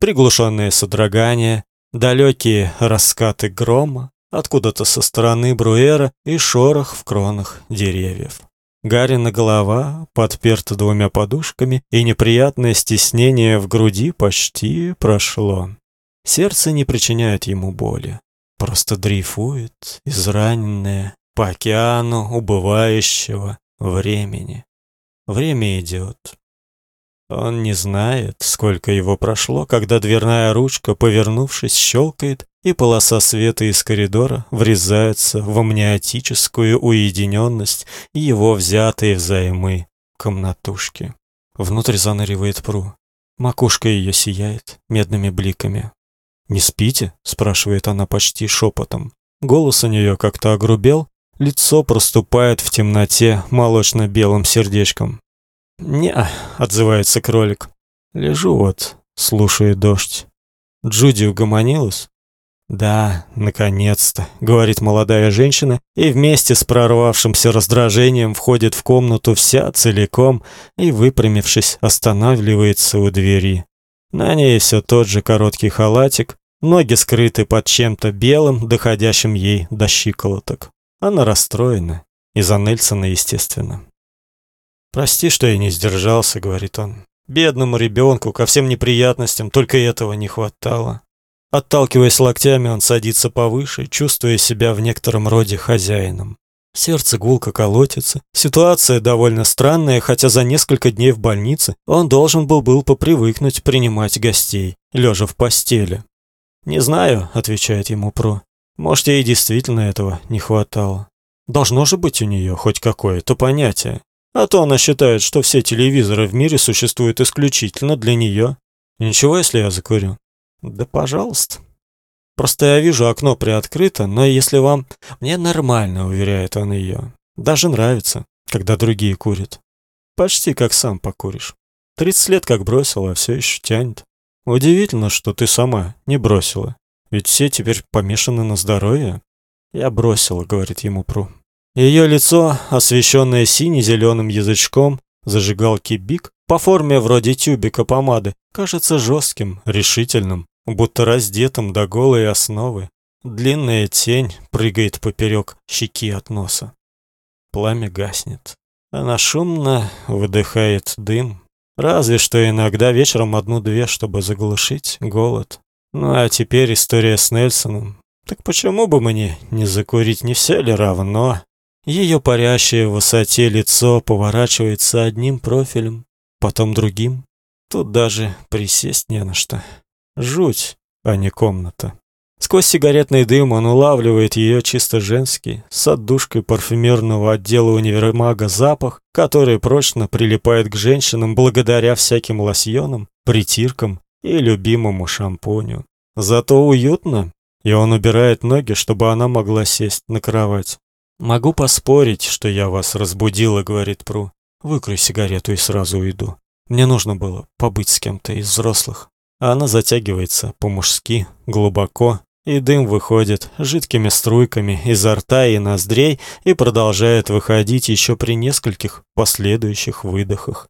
приглушенные содрогания, далекие раскаты грома, откуда-то со стороны Бруэра и шорох в кронах деревьев. Гарина голова подперта двумя подушками, и неприятное стеснение в груди почти прошло. Сердце не причиняет ему боли, просто дрейфует, израненное, по океану убывающего времени. Время идет. Он не знает, сколько его прошло, когда дверная ручка, повернувшись, щелкает, и полоса света из коридора врезается в амниотическую уединенность его взятые взаймы комнатушки. Внутрь заныривает Пру. Макушка ее сияет медными бликами. «Не спите?» — спрашивает она почти шепотом. Голос у нее как-то огрубел, лицо проступает в темноте молочно-белым сердечком. «Не», — отзывается кролик. «Лежу вот, слушаю дождь». Джуди угомонилась? «Да, наконец-то», — говорит молодая женщина, и вместе с прорвавшимся раздражением входит в комнату вся целиком и, выпрямившись, останавливается у двери. На ней все тот же короткий халатик, ноги скрыты под чем-то белым, доходящим ей до щиколоток. Она расстроена. Из-за Нельсона, естественно. «Прости, что я не сдержался», — говорит он. «Бедному ребенку ко всем неприятностям только этого не хватало». Отталкиваясь локтями, он садится повыше, чувствуя себя в некотором роде хозяином. Сердце гулко колотится. Ситуация довольно странная, хотя за несколько дней в больнице он должен был был попривыкнуть принимать гостей, лежа в постели. «Не знаю», — отвечает ему Про. «Может, ей действительно этого не хватало. Должно же быть у нее хоть какое-то понятие. А то она считает, что все телевизоры в мире существуют исключительно для нее. Ничего, если я закурю?» Да, пожалуйста. Просто я вижу, окно приоткрыто, но если вам... Мне нормально, уверяет он ее. Даже нравится, когда другие курят. Почти как сам покуришь. Тридцать лет как бросила, а все еще тянет. Удивительно, что ты сама не бросила. Ведь все теперь помешаны на здоровье. Я бросила, говорит ему Пру. Ее лицо, освещенное сине-зеленым язычком, зажигалки Биг, по форме вроде тюбика помады, кажется жестким, решительным, будто раздетым до голой основы. Длинная тень прыгает поперек щеки от носа. Пламя гаснет. Она шумно выдыхает дым. Разве что иногда вечером одну-две, чтобы заглушить голод. Ну а теперь история с Нельсоном. Так почему бы мне не закурить, не все ли равно? Ее парящее в высоте лицо поворачивается одним профилем, потом другим. Тут даже присесть не на что. Жуть, а не комната. Сквозь сигаретный дым он улавливает ее чисто женский, с отдушкой парфюмерного отдела универмага запах, который прочно прилипает к женщинам благодаря всяким лосьонам, притиркам и любимому шампуню. Зато уютно, и он убирает ноги, чтобы она могла сесть на кровать. «Могу поспорить, что я вас разбудила», — говорит Пру. Выкрой сигарету и сразу уйду. Мне нужно было побыть с кем-то из взрослых. А она затягивается по-мужски, глубоко, и дым выходит жидкими струйками изо рта и ноздрей и продолжает выходить еще при нескольких последующих выдохах.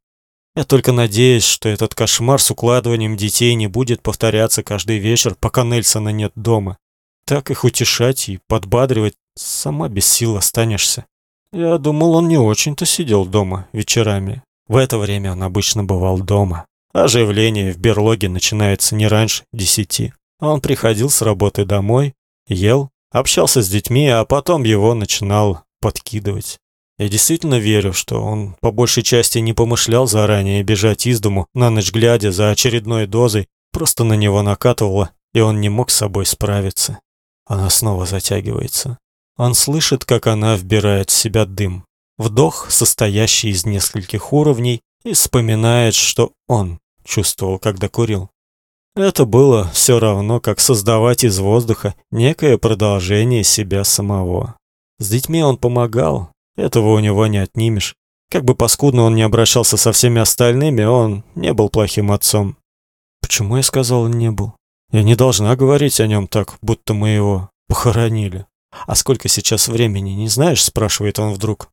Я только надеюсь, что этот кошмар с укладыванием детей не будет повторяться каждый вечер, пока Нельсона нет дома. Так их утешать и подбадривать сама без сил останешься. Я думал, он не очень-то сидел дома вечерами. В это время он обычно бывал дома. Оживление в берлоге начинается не раньше десяти. Он приходил с работы домой, ел, общался с детьми, а потом его начинал подкидывать. Я действительно верю, что он по большей части не помышлял заранее бежать из дому, на ночь глядя за очередной дозой, просто на него накатывало, и он не мог с собой справиться. Она снова затягивается. Он слышит, как она вбирает в себя дым. Вдох, состоящий из нескольких уровней, и вспоминает, что он чувствовал, когда курил. Это было все равно, как создавать из воздуха некое продолжение себя самого. С детьми он помогал, этого у него не отнимешь. Как бы паскудно он не обращался со всеми остальными, он не был плохим отцом. Почему я сказал «не был»? Я не должна говорить о нем так, будто мы его похоронили. «А сколько сейчас времени, не знаешь?» – спрашивает он вдруг.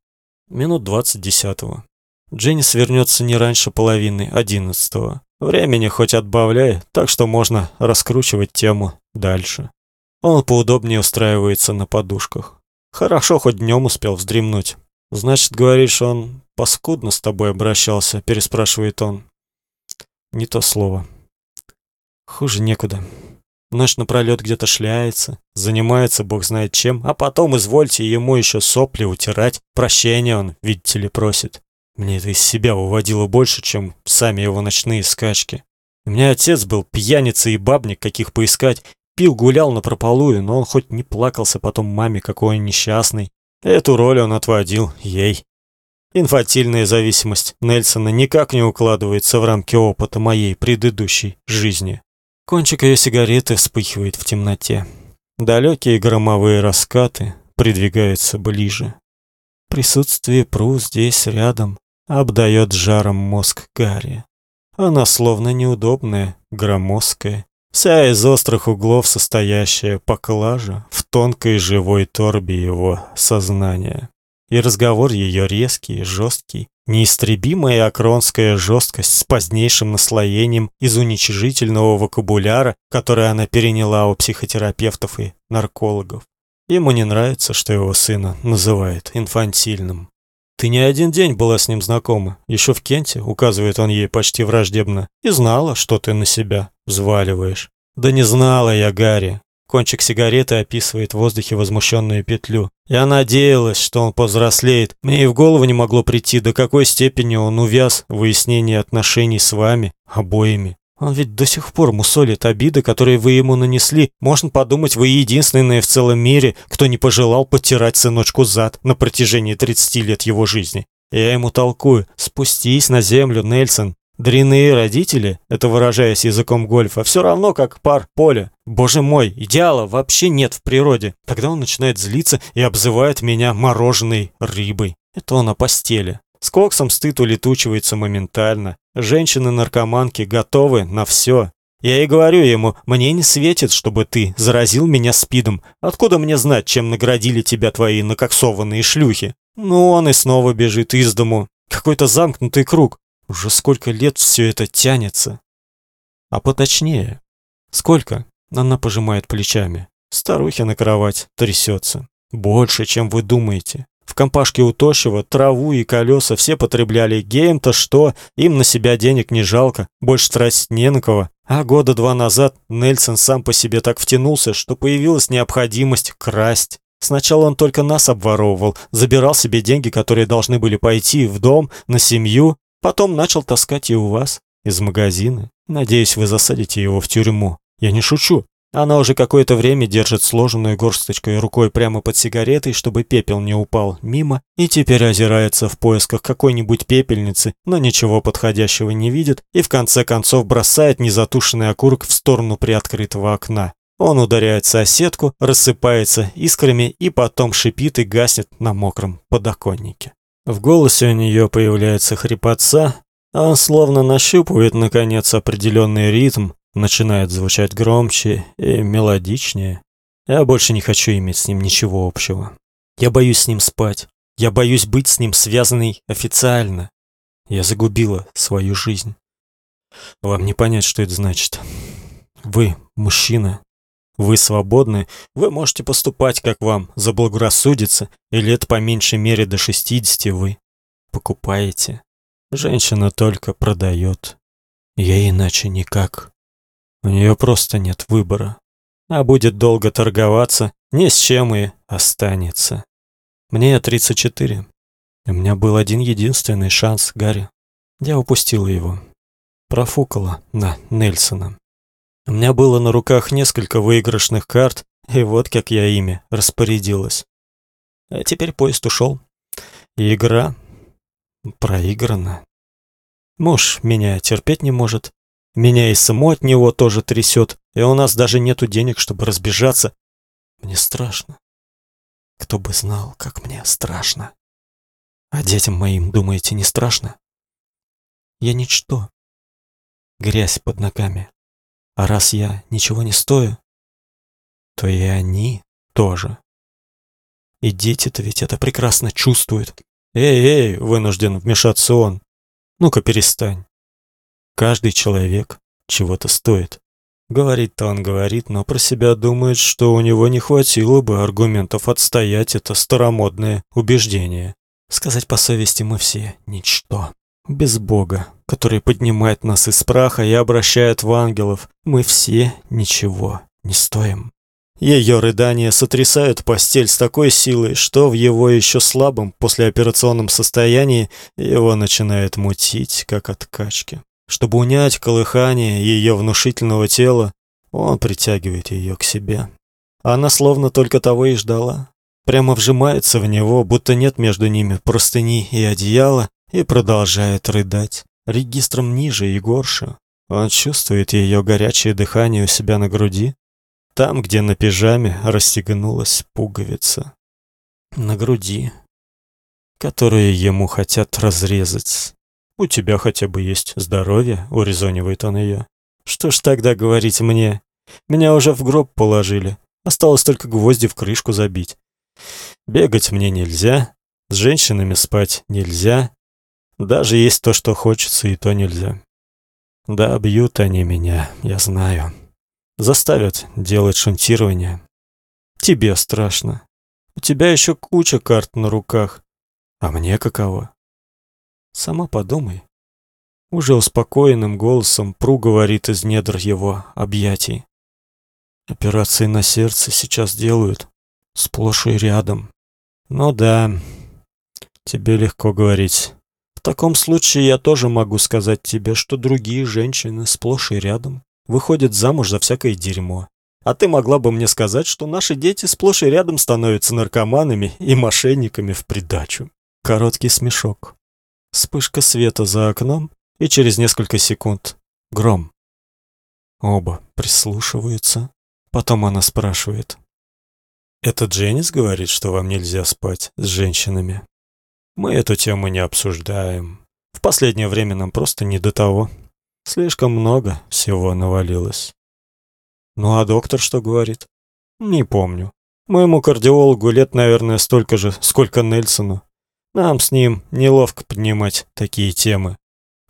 «Минут двадцать десятого». Дженнис вернется не раньше половины одиннадцатого. Времени хоть отбавляй, так что можно раскручивать тему дальше. Он поудобнее устраивается на подушках. Хорошо, хоть днем успел вздремнуть. Значит, говоришь, он паскудно с тобой обращался, переспрашивает он. Не то слово. Хуже некуда. Ночь напролёт где-то шляется, занимается бог знает чем, а потом, извольте, ему еще сопли утирать. Прощения он, видите ли, просит. Мне это из себя выводило больше, чем сами его ночные скачки. У меня отец был пьяница и бабник, каких поискать. Пил, гулял на прополую, но он хоть не плакался потом маме, какой он несчастный. Эту роль он отводил ей. Инфантильная зависимость Нельсона никак не укладывается в рамки опыта моей предыдущей жизни. Кончик ее сигареты вспыхивает в темноте. Далекие громовые раскаты придвигаются ближе. Присутствие Пру здесь рядом обдает жаром мозг Гарри. Она словно неудобная, громоздкая, вся из острых углов состоящая поклажа в тонкой живой торбе его сознания. И разговор ее резкий, жесткий, неистребимая акронская жесткость с позднейшим наслоением из уничижительного вокабуляра, который она переняла у психотерапевтов и наркологов. Ему не нравится, что его сына называют инфантильным. «Ты не один день была с ним знакома. Еще в Кенте», — указывает он ей почти враждебно, «и знала, что ты на себя взваливаешь». «Да не знала я, Гарри. Кончик сигареты описывает в воздухе возмущенную петлю. Я надеялась, что он повзрослеет. Мне и в голову не могло прийти, до какой степени он увяз в выяснении отношений с вами, обоими. Он ведь до сих пор мусолит обиды, которые вы ему нанесли. Можно подумать, вы единственные в целом мире, кто не пожелал потирать сыночку зад на протяжении 30 лет его жизни. Я ему толкую. Спустись на землю, Нельсон. Дряные родители, это выражаясь языком гольфа, все равно как пар поля. Боже мой, идеала вообще нет в природе. Тогда он начинает злиться и обзывает меня мороженой рыбой. Это он о постели. С коксом стыд улетучивается моментально. Женщины-наркоманки готовы на все. Я и говорю ему, мне не светит, чтобы ты заразил меня спидом. Откуда мне знать, чем наградили тебя твои накоксованные шлюхи? Ну, он и снова бежит из дому. Какой-то замкнутый круг. Уже сколько лет все это тянется? А поточнее. Сколько? Она пожимает плечами. Старухи на кровать трясется. Больше, чем вы думаете. В компашке у траву и колеса все потребляли. Геем-то что? Им на себя денег не жалко. Больше тратить не на кого. А года два назад Нельсон сам по себе так втянулся, что появилась необходимость красть. Сначала он только нас обворовывал, забирал себе деньги, которые должны были пойти в дом, на семью, Потом начал таскать и у вас, из магазина. Надеюсь, вы засадите его в тюрьму. Я не шучу. Она уже какое-то время держит сложенную горсточкой рукой прямо под сигаретой, чтобы пепел не упал мимо, и теперь озирается в поисках какой-нибудь пепельницы, но ничего подходящего не видит, и в конце концов бросает незатушенный окурок в сторону приоткрытого окна. Он ударяет соседку, рассыпается искрами и потом шипит и гаснет на мокром подоконнике. В голосе у нее появляется хрипотца, а он словно нащупывает, наконец, определенный ритм, начинает звучать громче и мелодичнее. Я больше не хочу иметь с ним ничего общего. Я боюсь с ним спать. Я боюсь быть с ним связанной официально. Я загубила свою жизнь. Вам не понять, что это значит. Вы мужчина, вы свободны, вы можете поступать, как вам заблагорассудится, и лет по меньшей мере до 60 вы покупаете. Женщина только продает. Я иначе никак. У нее просто нет выбора. А будет долго торговаться, ни с чем и останется. Мне 34. У меня был один единственный шанс, Гарри. Я упустила его. Профукала на Нельсона. У меня было на руках несколько выигрышных карт, и вот как я ими распорядилась. А теперь поезд ушел. И игра проиграна. Муж меня терпеть не может. Меня и само от него тоже трясет, и у нас даже нету денег, чтобы разбежаться. Мне страшно. Кто бы знал, как мне страшно. А детям моим, думаете, не страшно? Я ничто. Грязь под ногами. А раз я ничего не стою, то и они тоже. И дети-то ведь это прекрасно чувствуют. Эй, эй, вынужден вмешаться он. Ну-ка перестань. Каждый человек чего-то стоит. Говорит-то он говорит, но про себя думает, что у него не хватило бы аргументов отстоять это старомодное убеждение. Сказать по совести мы все ничто. Без Бога, который поднимает нас из праха и обращает в ангелов, мы все ничего не стоим. Ее рыдания сотрясают постель с такой силой, что в его еще слабом послеоперационном состоянии его начинает мутить, как от качки. Чтобы унять колыхание ее внушительного тела, он притягивает ее к себе. Она словно только того и ждала. Прямо вжимается в него, будто нет между ними простыни и одеяла, и продолжает рыдать. Регистром ниже и горше. Он чувствует ее горячее дыхание у себя на груди, там, где на пижаме расстегнулась пуговица. На груди, которую ему хотят разрезать. У тебя хотя бы есть здоровье, урезонивает он ее. Что ж тогда говорить мне? Меня уже в гроб положили. Осталось только гвозди в крышку забить. Бегать мне нельзя, с женщинами спать нельзя. Даже есть то, что хочется, и то нельзя. Да, бьют они меня, я знаю. Заставят делать шунтирование. Тебе страшно. У тебя еще куча карт на руках. А мне каково? Сама подумай. Уже успокоенным голосом Пру говорит из недр его объятий. Операции на сердце сейчас делают. Сплошь и рядом. Ну да, тебе легко говорить. В таком случае я тоже могу сказать тебе, что другие женщины сплошь и рядом выходят замуж за всякое дерьмо. А ты могла бы мне сказать, что наши дети сплошь и рядом становятся наркоманами и мошенниками в придачу. Короткий смешок. Вспышка света за окном, и через несколько секунд гром. Оба прислушиваются. Потом она спрашивает. «Это Дженнис говорит, что вам нельзя спать с женщинами?» «Мы эту тему не обсуждаем. В последнее время нам просто не до того. Слишком много всего навалилось». «Ну а доктор что говорит?» «Не помню. Моему кардиологу лет, наверное, столько же, сколько Нельсону. Нам с ним неловко поднимать такие темы.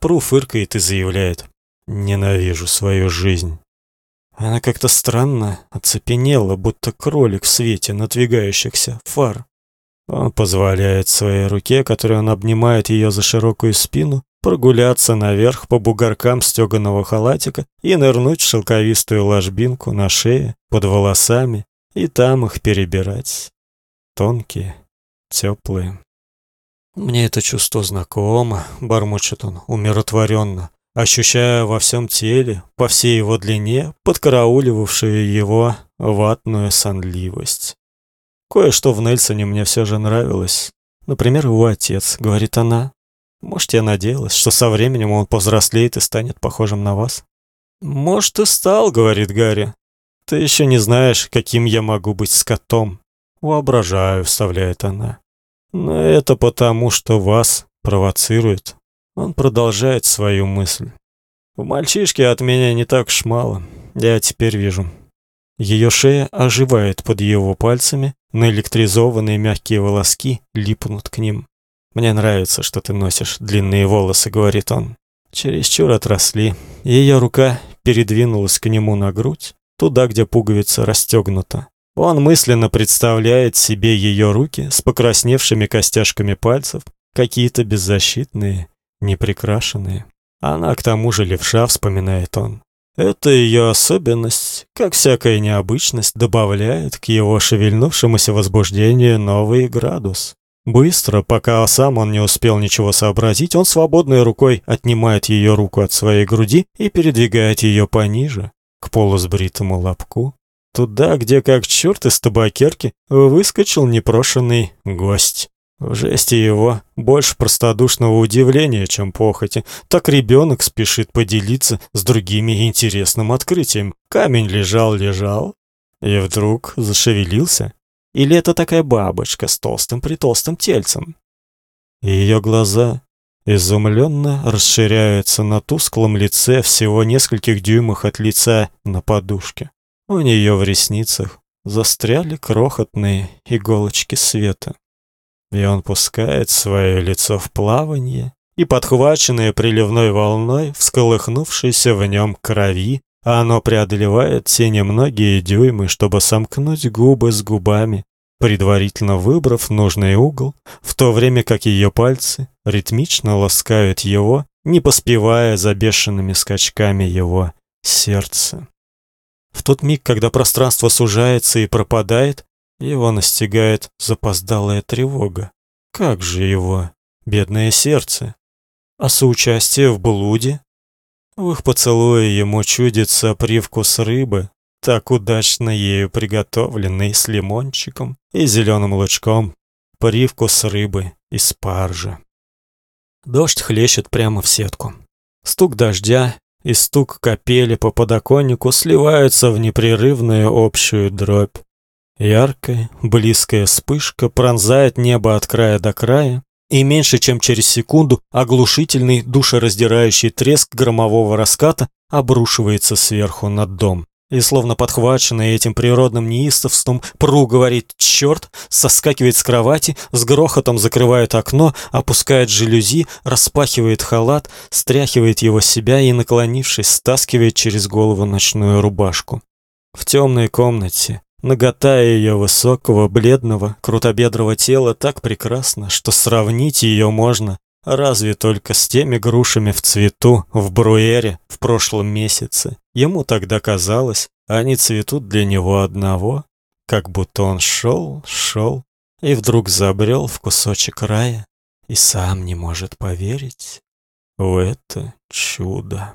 Пру фыркает и заявляет. Ненавижу свою жизнь. Она как-то странно оцепенела, будто кролик в свете надвигающихся фар. Он позволяет своей руке, которой он обнимает ее за широкую спину, прогуляться наверх по бугоркам стеганого халатика и нырнуть в шелковистую ложбинку на шее, под волосами, и там их перебирать. Тонкие, теплые. Мне это чувство знакомо, бормочет он умиротворенно, ощущая во всем теле, по всей его длине, подкарауливавшую его ватную сонливость. Кое-что в Нельсоне мне все же нравилось. Например, его отец, говорит она. Может, я надеялась, что со временем он повзрослеет и станет похожим на вас? Может, и стал, говорит Гарри. Ты еще не знаешь, каким я могу быть с котом. Воображаю, вставляет она. Но это потому, что вас провоцирует. Он продолжает свою мысль. В мальчишке от меня не так уж мало. Я теперь вижу. Ее шея оживает под его пальцами, наэлектризованные мягкие волоски липнут к ним. Мне нравится, что ты носишь длинные волосы, говорит он. Чересчур отросли. Ее рука передвинулась к нему на грудь, туда, где пуговица расстегнута. Он мысленно представляет себе ее руки с покрасневшими костяшками пальцев, какие-то беззащитные, неприкрашенные. Она к тому же левша, вспоминает он. Это ее особенность, как всякая необычность, добавляет к его шевельнувшемуся возбуждению новый градус. Быстро, пока сам он не успел ничего сообразить, он свободной рукой отнимает ее руку от своей груди и передвигает ее пониже, к полусбритому лобку, Туда, где как черт из табакерки выскочил непрошенный гость. В жесте его больше простодушного удивления, чем похоти. Так ребенок спешит поделиться с другими интересным открытием. Камень лежал-лежал, и вдруг зашевелился. Или это такая бабочка с толстым-притолстым тельцем? Ее глаза изумленно расширяются на тусклом лице всего нескольких дюймах от лица на подушке. У нее в ресницах застряли крохотные иголочки света. И он пускает свое лицо в плавание и подхваченное приливной волной, всколыхнувшейся в нем крови, оно преодолевает те немногие дюймы, чтобы сомкнуть губы с губами, предварительно выбрав нужный угол, в то время как ее пальцы ритмично ласкают его, не поспевая за бешеными скачками его сердца. В тот миг, когда пространство сужается и пропадает, его настигает запоздалая тревога. Как же его, бедное сердце? А соучастие в блуде? В их поцелуе ему чудится привкус рыбы, так удачно ею приготовленный с лимончиком и зеленым лучком, привкус рыбы и спаржа. Дождь хлещет прямо в сетку. Стук дождя и стук капели по подоконнику сливаются в непрерывную общую дробь. Яркая, близкая вспышка пронзает небо от края до края, и меньше чем через секунду оглушительный, душераздирающий треск громового раската обрушивается сверху над дом. И словно подхваченный этим природным неистовством, Пру говорит «Черт!», соскакивает с кровати, с грохотом закрывает окно, опускает жалюзи, распахивает халат, стряхивает его с себя и, наклонившись, стаскивает через голову ночную рубашку. В темной комнате Нагота ее высокого, бледного, крутобедрого тела так прекрасна, что сравнить ее можно разве только с теми грушами в цвету в Бруэре в прошлом месяце. Ему тогда казалось, они цветут для него одного, как будто он шел, шел и вдруг забрел в кусочек рая и сам не может поверить в это чудо.